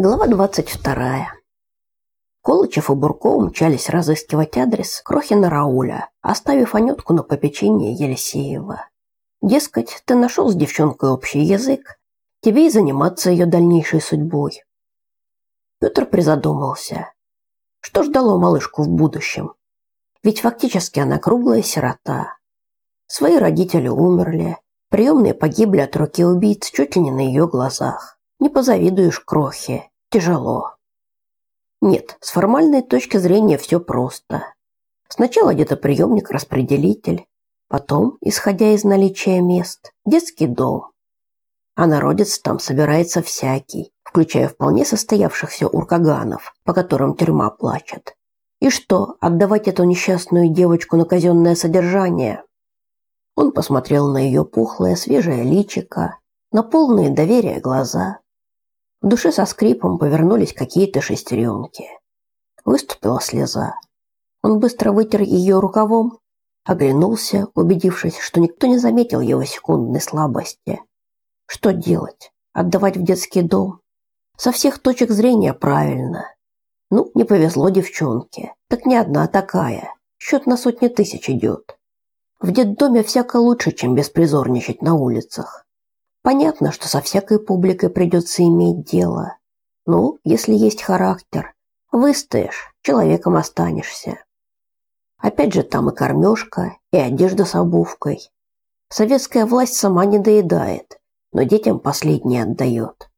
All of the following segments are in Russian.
Глава 22. Колычев и Бурков умчались разыскивать адрес Крохина Рауля, оставив Анютку на попечение Елисеева. Дескать, ты нашел с девчонкой общий язык, тебе и заниматься ее дальнейшей судьбой. Петр призадумался. Что ждало малышку в будущем? Ведь фактически она круглая сирота. Свои родители умерли, приемные погибли от руки убийц чуть ли не на ее глазах. Не позавидуешь крохе. Тяжело. Нет, с формальной точки зрения все просто. Сначала где-то приемник-распределитель, потом, исходя из наличия мест, детский дом. А народец там собирается всякий, включая вполне состоявшихся уркаганов, по которым тюрьма плачет. И что, отдавать эту несчастную девочку на казенное содержание? Он посмотрел на ее пухлое, свежее личико, на полные доверия глаза, в душе со скрипом повернулись какие-то шестеренки. Выступила слеза. Он быстро вытер ее рукавом, оглянулся, убедившись, что никто не заметил его секундной слабости. Что делать? Отдавать в детский дом? Со всех точек зрения правильно. Ну, не повезло девчонке. Так не одна такая. Счет на сотни тысяч идет. В детдоме всяко лучше, чем беспризорничать на улицах. Понятно, что со всякой публикой придется иметь дело. Ну, если есть характер, выстоишь, человеком останешься. Опять же, там и кормежка, и одежда с обувкой. Советская власть сама не доедает, но детям последнее отдает.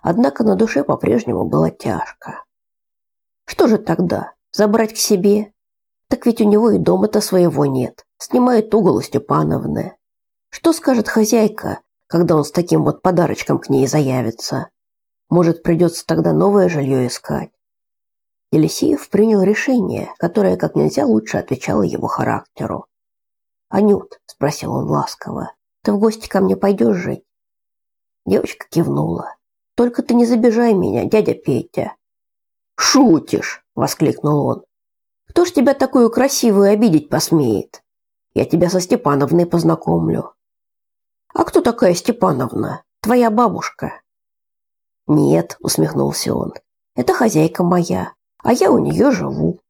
Однако на душе по-прежнему было тяжко. Что же тогда? Забрать к себе? Так ведь у него и дома-то своего нет. Снимает угол у Степановны. Что скажет хозяйка, когда он с таким вот подарочком к ней заявится. Может, придется тогда новое жилье искать. Елисеев принял решение, которое как нельзя лучше отвечало его характеру. «Анют», – спросил он ласково, – «ты в гости ко мне пойдешь жить?» Девочка кивнула. «Только ты не забежай меня, дядя Петя». «Шутишь!» – воскликнул он. «Кто ж тебя такую красивую обидеть посмеет? Я тебя со Степановной познакомлю. А кто такая Степановна? Твоя бабушка? Нет, усмехнулся он. Это хозяйка моя, а я у нее живу.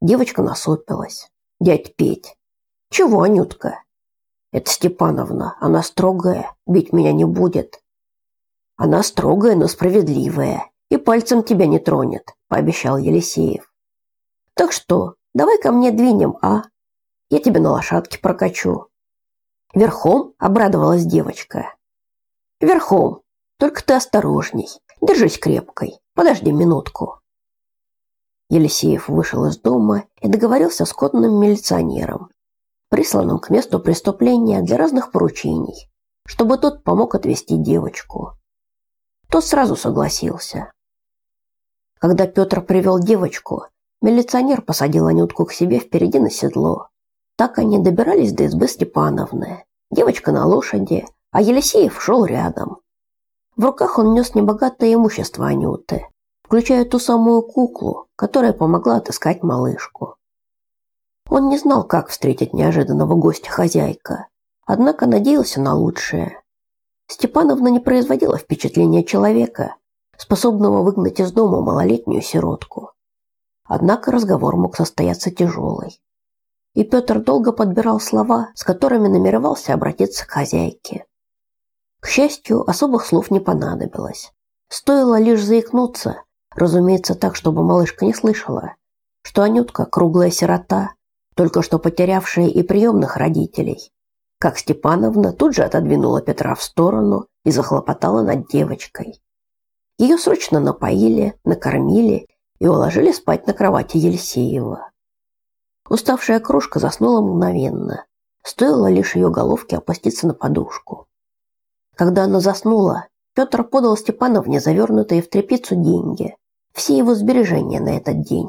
Девочка насупилась. Дядь Петь. Чего, Анютка? Это Степановна, она строгая, бить меня не будет. Она строгая, но справедливая и пальцем тебя не тронет, пообещал Елисеев. Так что, давай ко мне двинем, а? Я тебя на лошадке прокачу. Верхом обрадовалась девочка. Верхом. Только ты осторожней. Держись крепкой. Подожди минутку. Елисеев вышел из дома и договорился с конным милиционером, присланным к месту преступления для разных поручений, чтобы тот помог отвезти девочку. Тот сразу согласился. Когда Петр привел девочку, милиционер посадил Анютку к себе впереди на седло. Так они добирались до избы Степановны. Девочка на лошади, а Елисеев шел рядом. В руках он нес небогатое имущество Анюты, включая ту самую куклу, которая помогла отыскать малышку. Он не знал, как встретить неожиданного гостя хозяйка, однако надеялся на лучшее. Степановна не производила впечатления человека, способного выгнать из дома малолетнюю сиротку. Однако разговор мог состояться тяжелый и Петр долго подбирал слова, с которыми намеревался обратиться к хозяйке. К счастью, особых слов не понадобилось. Стоило лишь заикнуться, разумеется, так, чтобы малышка не слышала, что Анютка круглая сирота, только что потерявшая и приемных родителей. Как Степановна тут же отодвинула Петра в сторону и захлопотала над девочкой. Ее срочно напоили, накормили и уложили спать на кровати Елисеева. Уставшая кружка заснула мгновенно. Стоило лишь ее головке опуститься на подушку. Когда она заснула, Петр подал Степановне завернутые в тряпицу деньги. Все его сбережения на этот день.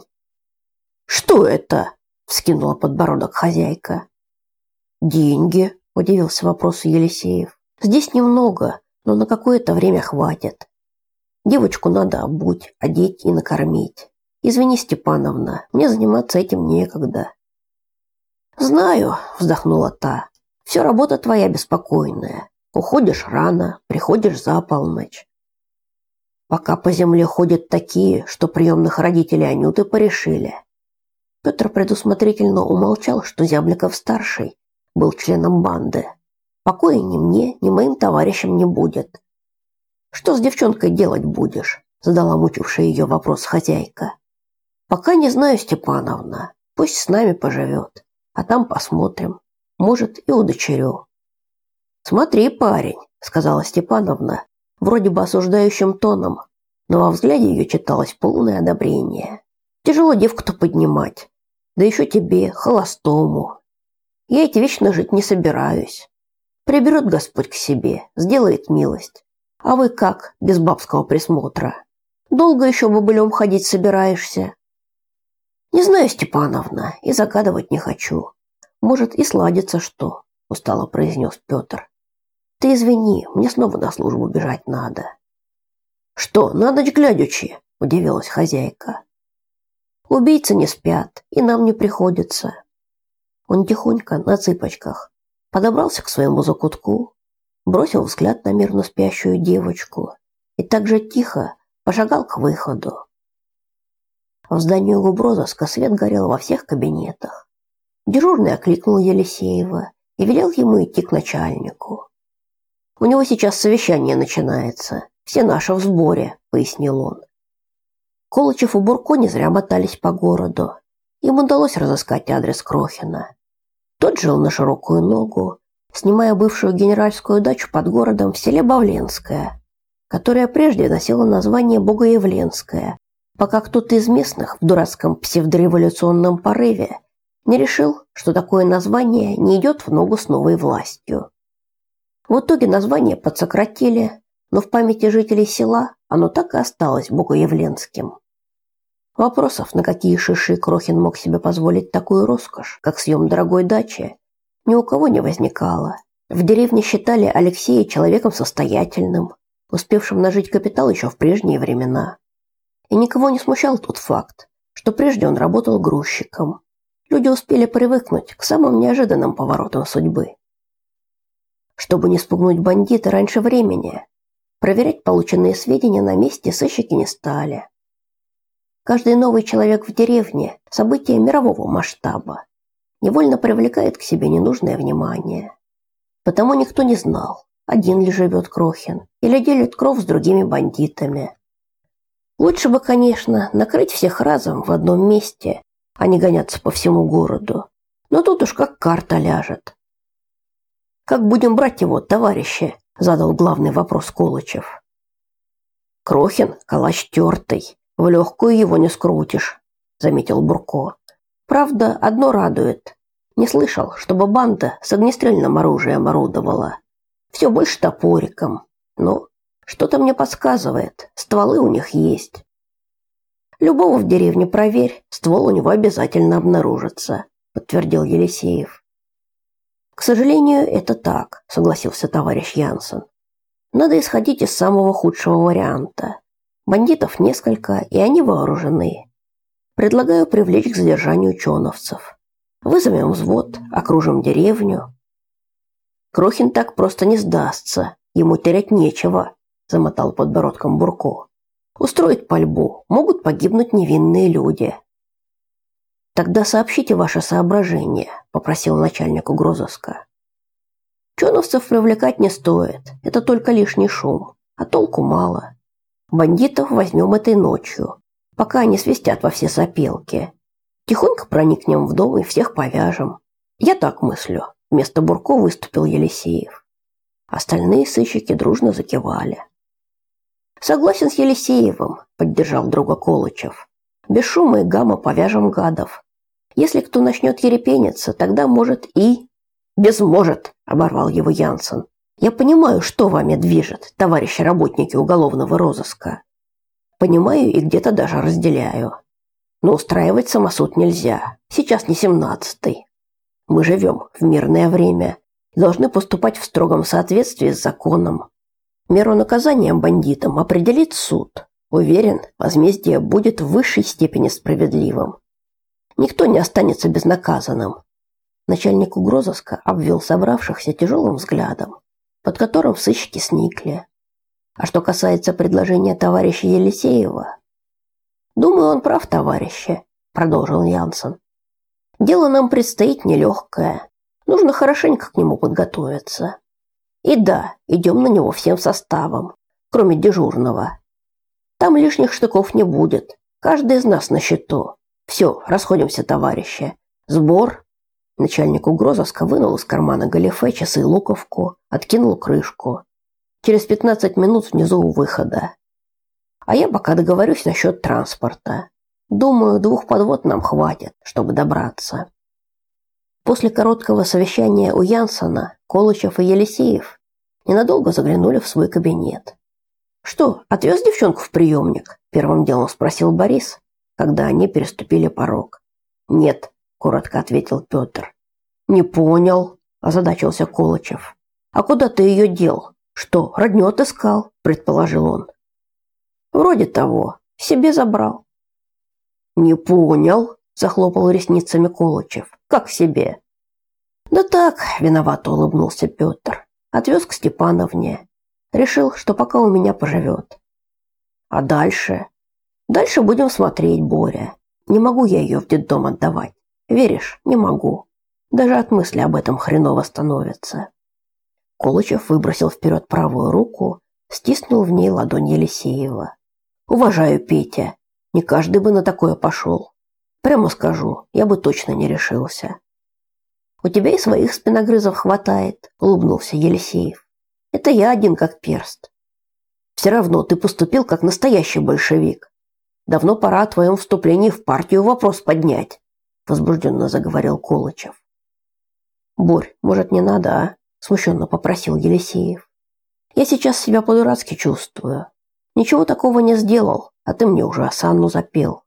«Что это?» – вскинула подбородок хозяйка. «Деньги», – удивился вопросу Елисеев. «Здесь немного, но на какое-то время хватит. Девочку надо обуть, одеть и накормить. Извини, Степановна, мне заниматься этим некогда. Знаю, вздохнула та. Все работа твоя беспокойная. Уходишь рано, приходишь за полночь. Пока по земле ходят такие, что приемных родителей Анюты порешили. Петр предусмотрительно умолчал, что Зябликов-старший был членом банды. Покоя ни мне, ни моим товарищам не будет. Что с девчонкой делать будешь? задала мучившая ее вопрос хозяйка. Пока не знаю, Степановна. Пусть с нами поживет, а там посмотрим. Может, и удочерю. Смотри, парень, сказала Степановна, вроде бы осуждающим тоном, но во взгляде ее читалось полное одобрение. Тяжело девку-то поднимать, да еще тебе, холостому. Я эти вечно жить не собираюсь. Приберет Господь к себе, сделает милость. А вы как, без бабского присмотра? Долго еще бобылем ходить собираешься? Не знаю, Степановна, и загадывать не хочу. Может, и сладится что, устало произнес Петр. Ты извини, мне снова на службу бежать надо. Что, на ночь глядячи? удивилась хозяйка. Убийцы не спят, и нам не приходится. Он тихонько на цыпочках подобрался к своему закутку, бросил взгляд на мирно спящую девочку и так же тихо пошагал к выходу. В здании губрозыска свет горел во всех кабинетах. Дежурный окликнул Елисеева и велел ему идти к начальнику. У него сейчас совещание начинается. Все наши в сборе, пояснил он. Колычев и Бурко не зря мотались по городу. Им удалось разыскать адрес Крохина. Тот жил на широкую ногу, снимая бывшую генеральскую дачу под городом в селе Бавленское, которая прежде носила название Богоявленское, пока кто-то из местных в дурацком псевдореволюционном порыве не решил, что такое название не идет в ногу с новой властью. В итоге название подсократили, но в памяти жителей села оно так и осталось богоявленским. Вопросов, на какие шиши Крохин мог себе позволить такую роскошь, как съем дорогой дачи, ни у кого не возникало. В деревне считали Алексея человеком состоятельным, успевшим нажить капитал еще в прежние времена. И никого не смущал тот факт, что прежде он работал грузчиком. Люди успели привыкнуть к самым неожиданным поворотам судьбы чтобы не спугнуть бандита раньше времени. Проверять полученные сведения на месте сыщики не стали. Каждый новый человек в деревне – событие мирового масштаба. Невольно привлекает к себе ненужное внимание. Потому никто не знал, один ли живет Крохин или делит кров с другими бандитами. Лучше бы, конечно, накрыть всех разом в одном месте, а не гоняться по всему городу. Но тут уж как карта ляжет. Как будем брать его, товарищи? задал главный вопрос Колычев. Крохин калач тертый, в легкую его не скрутишь, заметил Бурко. Правда, одно радует. Не слышал, чтобы банда с огнестрельным оружием орудовала. Все больше топориком. Но что-то мне подсказывает, стволы у них есть. Любого в деревне проверь, ствол у него обязательно обнаружится, подтвердил Елисеев. К сожалению, это так, согласился товарищ Янсен. Надо исходить из самого худшего варианта. Бандитов несколько, и они вооружены. Предлагаю привлечь к задержанию чоновцев. Вызовем взвод, окружим деревню. Крохин так просто не сдастся, ему терять нечего, замотал подбородком Бурко. Устроить пальбу, могут погибнуть невинные люди. Тогда сообщите ваше соображение, попросил начальник угрозыска. Чоновцев привлекать не стоит, это только лишний шум, а толку мало. Бандитов возьмем этой ночью, пока они свистят во все сопелки. Тихонько проникнем в дом и всех повяжем. Я так мыслю. Вместо Бурко выступил Елисеев. Остальные сыщики дружно закивали. Согласен с Елисеевым, поддержал друга Колычев. Без шума и гамма повяжем гадов. Если кто начнет ерепениться, тогда может и... Без может, оборвал его Янсен. Я понимаю, что вами движет, товарищи работники уголовного розыска. Понимаю и где-то даже разделяю. Но устраивать самосуд нельзя. Сейчас не семнадцатый. Мы живем в мирное время должны поступать в строгом соответствии с законом. Меру наказания бандитам определит суд. Уверен, возмездие будет в высшей степени справедливым. Никто не останется безнаказанным. Начальник угрозыска обвел собравшихся тяжелым взглядом, под которым сыщики сникли. А что касается предложения товарища Елисеева, думаю, он прав, товарищи, продолжил Янсен. Дело нам предстоит нелегкое. Нужно хорошенько к нему подготовиться. И да, идем на него всем составом, кроме дежурного. Там лишних штыков не будет. Каждый из нас на счету. Все, расходимся, товарищи. Сбор. Начальник угрозыска вынул из кармана галифе часы и луковку, откинул крышку. Через 15 минут внизу у выхода. А я пока договорюсь насчет транспорта. Думаю, двух подвод нам хватит, чтобы добраться. После короткого совещания у Янсона, Колычев и Елисеев ненадолго заглянули в свой кабинет. «Что, отвез девчонку в приемник?» – первым делом спросил Борис, когда они переступили порог. «Нет», – коротко ответил Петр. «Не понял», – озадачился Колычев. «А куда ты ее дел? Что, родню отыскал?» – предположил он. «Вроде того. Себе забрал». «Не понял», – захлопал ресницами Колычев. «Как себе?» «Да так», – виновато улыбнулся Петр. Отвез к Степановне. Решил, что пока у меня поживет. А дальше? Дальше будем смотреть, Боря. Не могу я ее в детдом отдавать. Веришь? Не могу. Даже от мысли об этом хреново становится. Колычев выбросил вперед правую руку, стиснул в ней ладонь Елисеева. Уважаю, Петя. Не каждый бы на такое пошел. Прямо скажу, я бы точно не решился. У тебя и своих спиногрызов хватает, улыбнулся Елисеев. Это я один как перст. Все равно ты поступил как настоящий большевик. Давно пора о твоем вступлении в партию вопрос поднять, возбужденно заговорил Колычев. Борь, может, не надо, а? смущенно попросил Елисеев. Я сейчас себя по-дурацки чувствую. Ничего такого не сделал, а ты мне уже осанну запел.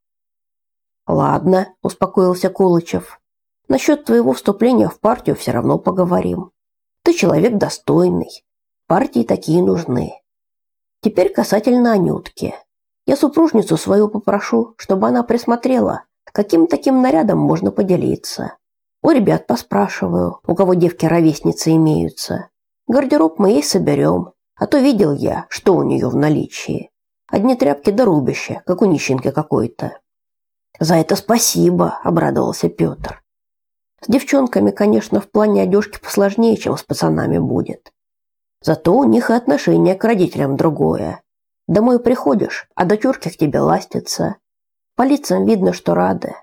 Ладно, успокоился Колычев. Насчет твоего вступления в партию все равно поговорим. Ты человек достойный, Партии такие нужны. Теперь касательно Анютки. Я супружницу свою попрошу, чтобы она присмотрела, каким таким нарядом можно поделиться. У ребят поспрашиваю, у кого девки-ровесницы имеются. Гардероб мы ей соберем, а то видел я, что у нее в наличии. Одни тряпки до рубища, как у нищенки какой-то. За это спасибо, обрадовался Петр. С девчонками, конечно, в плане одежки посложнее, чем с пацанами будет. Зато у них и отношение к родителям другое. Домой приходишь, а дочурки к тебе ластятся. По лицам видно, что рады.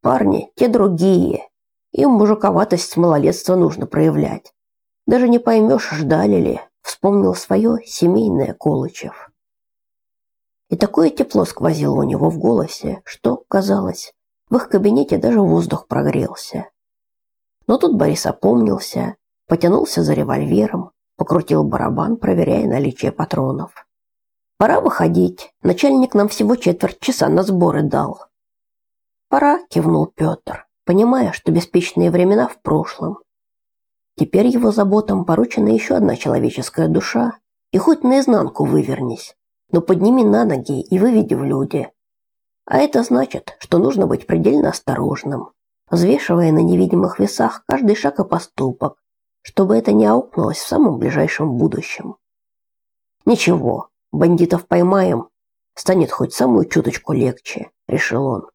Парни те другие. Им мужиковатость с малолетства нужно проявлять. Даже не поймешь, ждали ли, вспомнил свое семейное Колычев. И такое тепло сквозило у него в голосе, что, казалось, в их кабинете даже воздух прогрелся. Но тут Борис опомнился, потянулся за револьвером, покрутил барабан, проверяя наличие патронов. Пора выходить. Начальник нам всего четверть часа на сборы дал. Пора, кивнул Петр, понимая, что беспечные времена в прошлом. Теперь его заботам поручена еще одна человеческая душа, и хоть наизнанку вывернись, но подними на ноги и выведи в люди. А это значит, что нужно быть предельно осторожным, взвешивая на невидимых весах каждый шаг и поступок, чтобы это не аукнулось в самом ближайшем будущем. Ничего, бандитов поймаем, станет хоть самую чуточку легче, решил он.